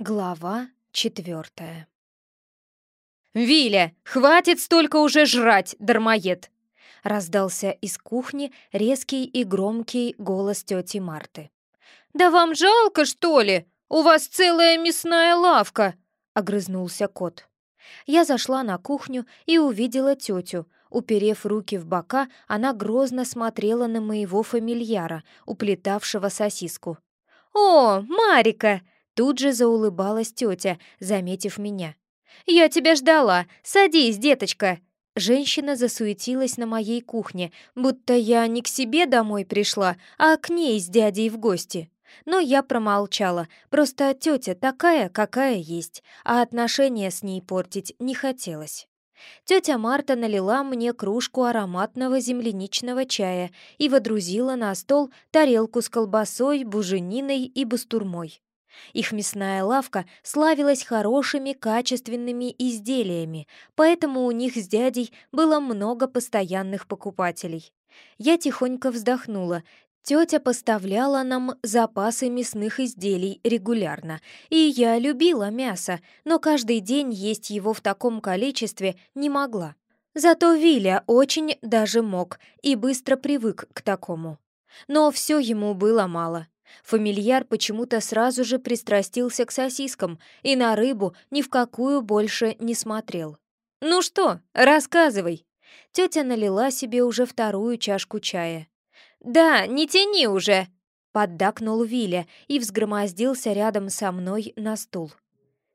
Глава четвертая «Виля, хватит столько уже жрать, дармоед!» Раздался из кухни резкий и громкий голос тети Марты. «Да вам жалко, что ли? У вас целая мясная лавка!» — огрызнулся кот. Я зашла на кухню и увидела тетю. Уперев руки в бока, она грозно смотрела на моего фамильяра, уплетавшего сосиску. «О, Марика!» Тут же заулыбалась тетя, заметив меня. «Я тебя ждала! Садись, деточка!» Женщина засуетилась на моей кухне, будто я не к себе домой пришла, а к ней с дядей в гости. Но я промолчала, просто тетя такая, какая есть, а отношения с ней портить не хотелось. Тетя Марта налила мне кружку ароматного земляничного чая и водрузила на стол тарелку с колбасой, бужениной и бастурмой. Их мясная лавка славилась хорошими качественными изделиями, поэтому у них с дядей было много постоянных покупателей. Я тихонько вздохнула. Тетя поставляла нам запасы мясных изделий регулярно, и я любила мясо, но каждый день есть его в таком количестве не могла. Зато Виля очень даже мог и быстро привык к такому. Но все ему было мало. Фамильяр почему-то сразу же пристрастился к сосискам и на рыбу ни в какую больше не смотрел. «Ну что, рассказывай!» Тетя налила себе уже вторую чашку чая. «Да, не тяни уже!» Поддакнул Виля и взгромоздился рядом со мной на стул.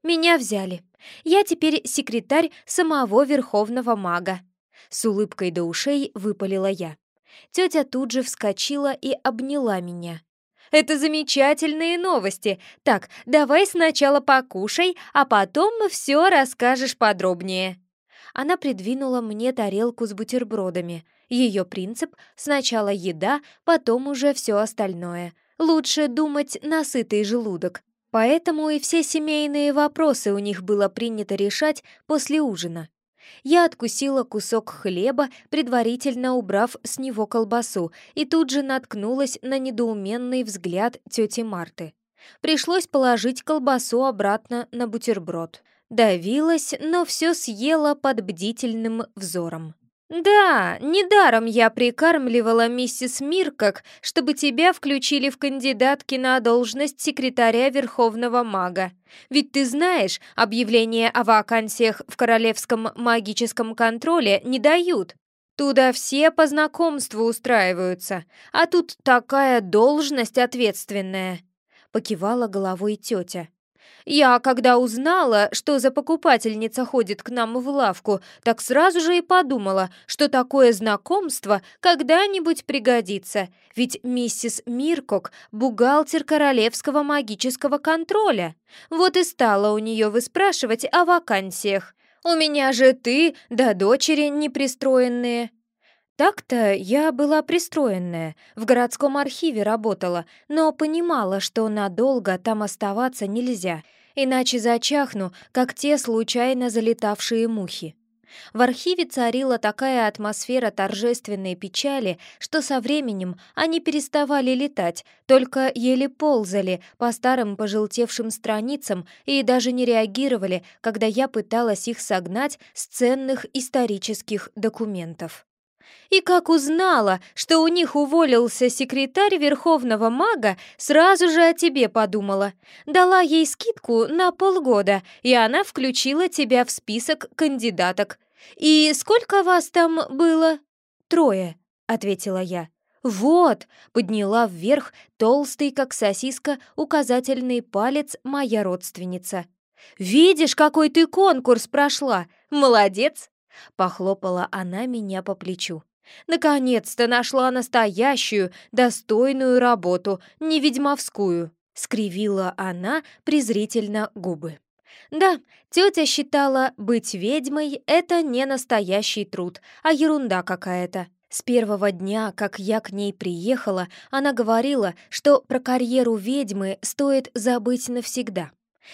«Меня взяли. Я теперь секретарь самого верховного мага». С улыбкой до ушей выпалила я. Тетя тут же вскочила и обняла меня. Это замечательные новости. Так, давай сначала покушай, а потом все расскажешь подробнее». Она придвинула мне тарелку с бутербродами. Ее принцип — сначала еда, потом уже все остальное. Лучше думать на сытый желудок. Поэтому и все семейные вопросы у них было принято решать после ужина. Я откусила кусок хлеба, предварительно убрав с него колбасу, и тут же наткнулась на недоуменный взгляд тети Марты. Пришлось положить колбасу обратно на бутерброд. Давилась, но все съела под бдительным взором. «Да, недаром я прикармливала миссис Миркок, чтобы тебя включили в кандидатки на должность секретаря Верховного Мага. Ведь ты знаешь, объявления о вакансиях в Королевском магическом контроле не дают. Туда все по знакомству устраиваются, а тут такая должность ответственная», — покивала головой тетя. Я, когда узнала, что за покупательница ходит к нам в лавку, так сразу же и подумала, что такое знакомство когда-нибудь пригодится. Ведь миссис Миркок — бухгалтер королевского магического контроля. Вот и стала у нее выспрашивать о вакансиях. «У меня же ты, да дочери непристроенные». Так-то я была пристроенная, в городском архиве работала, но понимала, что надолго там оставаться нельзя, иначе зачахну, как те случайно залетавшие мухи. В архиве царила такая атмосфера торжественной печали, что со временем они переставали летать, только еле ползали по старым пожелтевшим страницам и даже не реагировали, когда я пыталась их согнать с ценных исторических документов. И как узнала, что у них уволился секретарь Верховного Мага, сразу же о тебе подумала. Дала ей скидку на полгода, и она включила тебя в список кандидаток. И сколько вас там было? Трое, ответила я. «Вот!» — подняла вверх толстый, как сосиска, указательный палец моя родственница. «Видишь, какой ты конкурс прошла! Молодец!» Похлопала она меня по плечу. «Наконец-то нашла настоящую, достойную работу, не ведьмовскую!» Скривила она презрительно губы. Да, тетя считала, быть ведьмой — это не настоящий труд, а ерунда какая-то. С первого дня, как я к ней приехала, она говорила, что про карьеру ведьмы стоит забыть навсегда.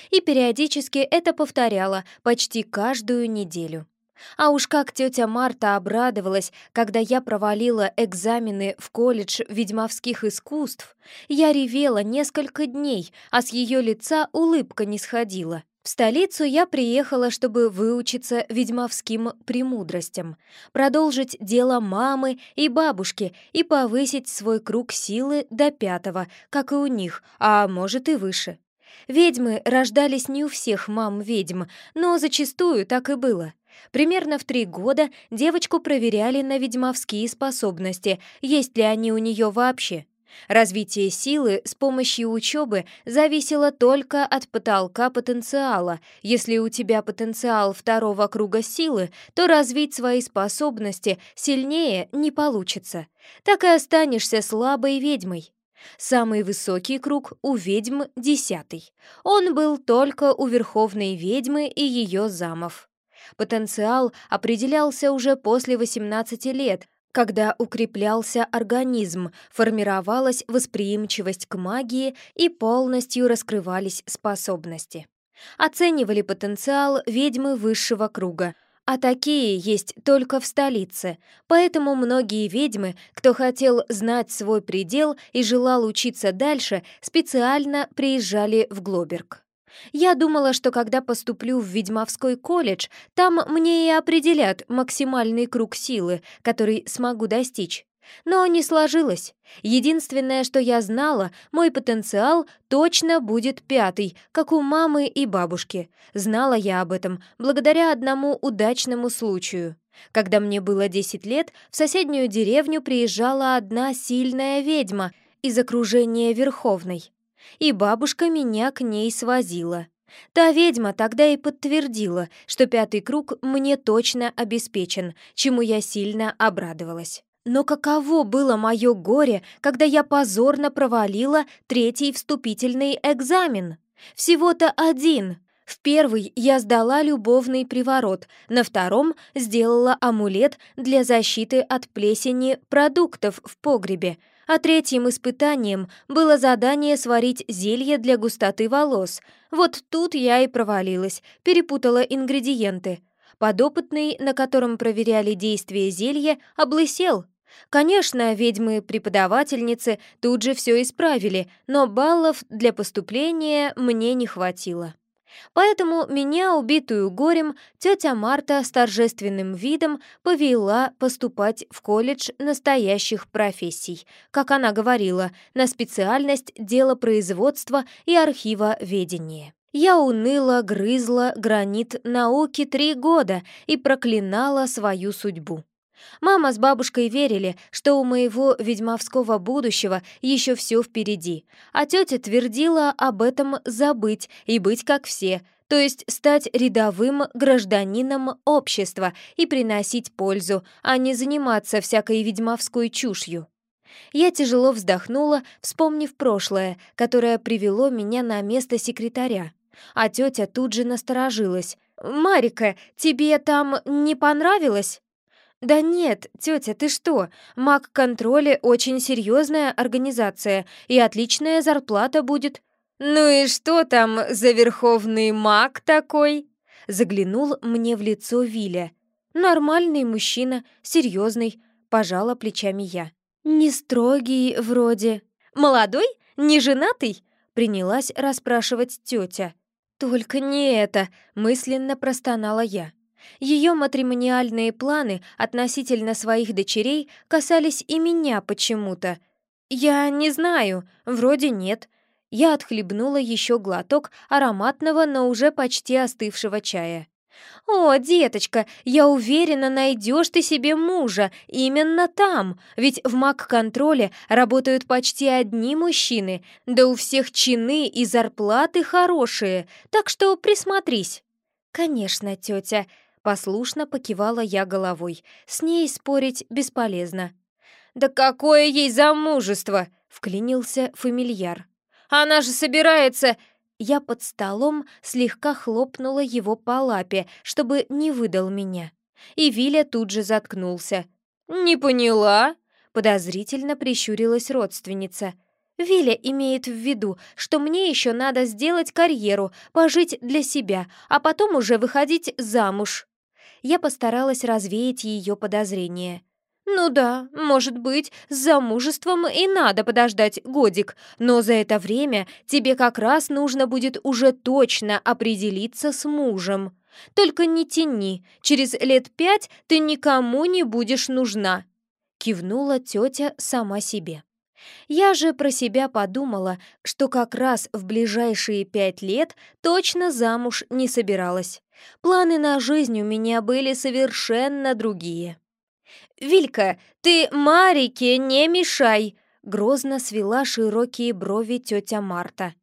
И периодически это повторяла почти каждую неделю. А уж как тетя Марта обрадовалась, когда я провалила экзамены в колледж ведьмовских искусств. Я ревела несколько дней, а с ее лица улыбка не сходила. В столицу я приехала, чтобы выучиться ведьмовским премудростям, продолжить дело мамы и бабушки и повысить свой круг силы до пятого, как и у них, а может и выше. Ведьмы рождались не у всех мам-ведьм, но зачастую так и было. Примерно в три года девочку проверяли на ведьмовские способности, есть ли они у нее вообще. Развитие силы с помощью учебы зависело только от потолка потенциала. Если у тебя потенциал второго круга силы, то развить свои способности сильнее не получится. Так и останешься слабой ведьмой. Самый высокий круг у ведьм — десятый. Он был только у верховной ведьмы и ее замов. Потенциал определялся уже после 18 лет, когда укреплялся организм, формировалась восприимчивость к магии и полностью раскрывались способности. Оценивали потенциал ведьмы высшего круга, а такие есть только в столице, поэтому многие ведьмы, кто хотел знать свой предел и желал учиться дальше, специально приезжали в Глоберг. Я думала, что когда поступлю в ведьмовской колледж, там мне и определят максимальный круг силы, который смогу достичь. Но не сложилось. Единственное, что я знала, мой потенциал точно будет пятый, как у мамы и бабушки. Знала я об этом благодаря одному удачному случаю. Когда мне было 10 лет, в соседнюю деревню приезжала одна сильная ведьма из окружения Верховной и бабушка меня к ней свозила. Та ведьма тогда и подтвердила, что пятый круг мне точно обеспечен, чему я сильно обрадовалась. Но каково было мое горе, когда я позорно провалила третий вступительный экзамен? Всего-то один. В первый я сдала любовный приворот, на втором сделала амулет для защиты от плесени продуктов в погребе, а третьим испытанием было задание сварить зелье для густоты волос. Вот тут я и провалилась, перепутала ингредиенты. Подопытный, на котором проверяли действие зелья, облысел. Конечно, ведьмы-преподавательницы тут же все исправили, но баллов для поступления мне не хватило. Поэтому меня, убитую горем, тетя Марта с торжественным видом повела поступать в колледж настоящих профессий, как она говорила, на специальность делопроизводства и архива ведения. Я уныло грызла гранит науки три года и проклинала свою судьбу. Мама с бабушкой верили, что у моего ведьмовского будущего еще все впереди, а тетя твердила об этом забыть и быть как все, то есть стать рядовым гражданином общества и приносить пользу, а не заниматься всякой ведьмовской чушью. Я тяжело вздохнула, вспомнив прошлое, которое привело меня на место секретаря. А тетя тут же насторожилась. «Марика, тебе там не понравилось?» «Да нет, тетя, ты что? Маг-контроле очень серьезная организация, и отличная зарплата будет». «Ну и что там за верховный маг такой?» Заглянул мне в лицо Виля. «Нормальный мужчина, серьезный», — пожала плечами я. «Не строгий вроде». «Молодой? Не женатый?» — принялась расспрашивать тетя. «Только не это», — мысленно простонала я. Ее матримониальные планы относительно своих дочерей касались и меня почему-то. Я не знаю, вроде нет. Я отхлебнула еще глоток ароматного, но уже почти остывшего чая. «О, деточка, я уверена, найдешь ты себе мужа именно там, ведь в маг-контроле работают почти одни мужчины, да у всех чины и зарплаты хорошие, так что присмотрись». «Конечно, тетя», Послушно покивала я головой. С ней спорить бесполезно. «Да какое ей замужество!» — вклинился фамильяр. «Она же собирается...» Я под столом слегка хлопнула его по лапе, чтобы не выдал меня. И Виля тут же заткнулся. «Не поняла?» — подозрительно прищурилась родственница. Виля имеет в виду, что мне еще надо сделать карьеру, пожить для себя, а потом уже выходить замуж. Я постаралась развеять ее подозрения. «Ну да, может быть, с замужеством и надо подождать годик, но за это время тебе как раз нужно будет уже точно определиться с мужем. Только не тяни, через лет пять ты никому не будешь нужна», — кивнула тетя сама себе. Я же про себя подумала, что как раз в ближайшие пять лет точно замуж не собиралась. Планы на жизнь у меня были совершенно другие. «Вилька, ты Марике не мешай!» — грозно свела широкие брови тетя Марта.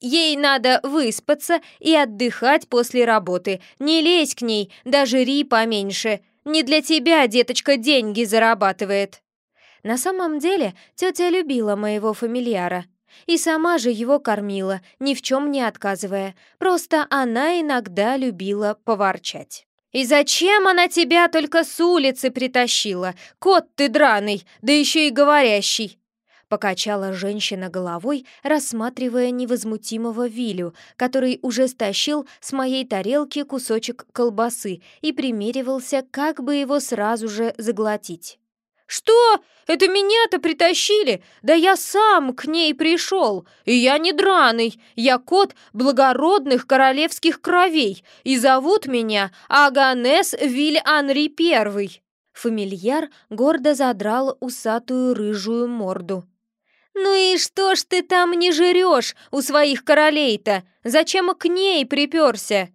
«Ей надо выспаться и отдыхать после работы. Не лезь к ней, даже ри поменьше. Не для тебя, деточка, деньги зарабатывает». На самом деле тетя любила моего фамильяра. И сама же его кормила, ни в чем не отказывая. Просто она иногда любила поворчать. «И зачем она тебя только с улицы притащила? Кот ты драный, да еще и говорящий!» Покачала женщина головой, рассматривая невозмутимого Вилю, который уже стащил с моей тарелки кусочек колбасы и примеривался, как бы его сразу же заглотить. «Что? Это меня-то притащили? Да я сам к ней пришел. И я не драный, я кот благородных королевских кровей, и зовут меня Аганес Виль Анри Первый». Фамильяр гордо задрал усатую рыжую морду. «Ну и что ж ты там не жрешь у своих королей-то? Зачем к ней приперся?»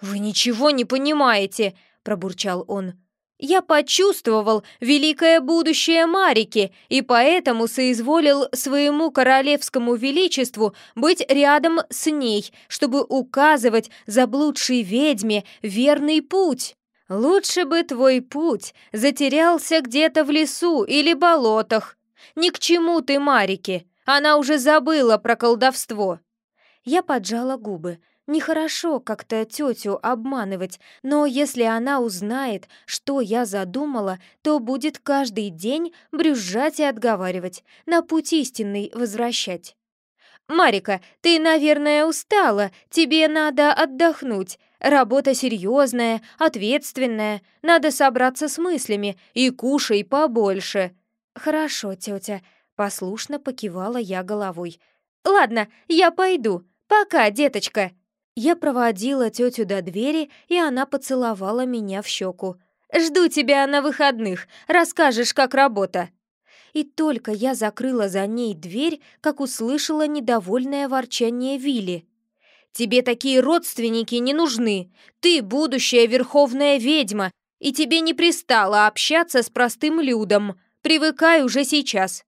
«Вы ничего не понимаете», — пробурчал он. Я почувствовал великое будущее Марики и поэтому соизволил своему королевскому величеству быть рядом с ней, чтобы указывать заблудшей ведьме верный путь. Лучше бы твой путь затерялся где-то в лесу или болотах. Ни к чему ты, Марики, она уже забыла про колдовство. Я поджала губы. Нехорошо как-то тетю обманывать, но если она узнает, что я задумала, то будет каждый день брюзжать и отговаривать, на путь истинный возвращать. «Марика, ты, наверное, устала, тебе надо отдохнуть. Работа серьезная, ответственная, надо собраться с мыслями и кушай побольше». «Хорошо, тетя», — послушно покивала я головой. «Ладно, я пойду. Пока, деточка». Я проводила тетю до двери, и она поцеловала меня в щеку. «Жду тебя на выходных, расскажешь, как работа». И только я закрыла за ней дверь, как услышала недовольное ворчание Вилли. «Тебе такие родственники не нужны. Ты будущая верховная ведьма, и тебе не пристало общаться с простым людом. Привыкай уже сейчас».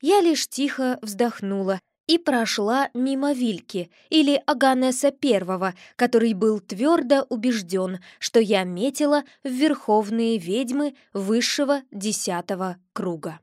Я лишь тихо вздохнула и прошла мимо Вильки или Аганеса Первого, который был твердо убежден, что я метила в верховные ведьмы высшего десятого круга.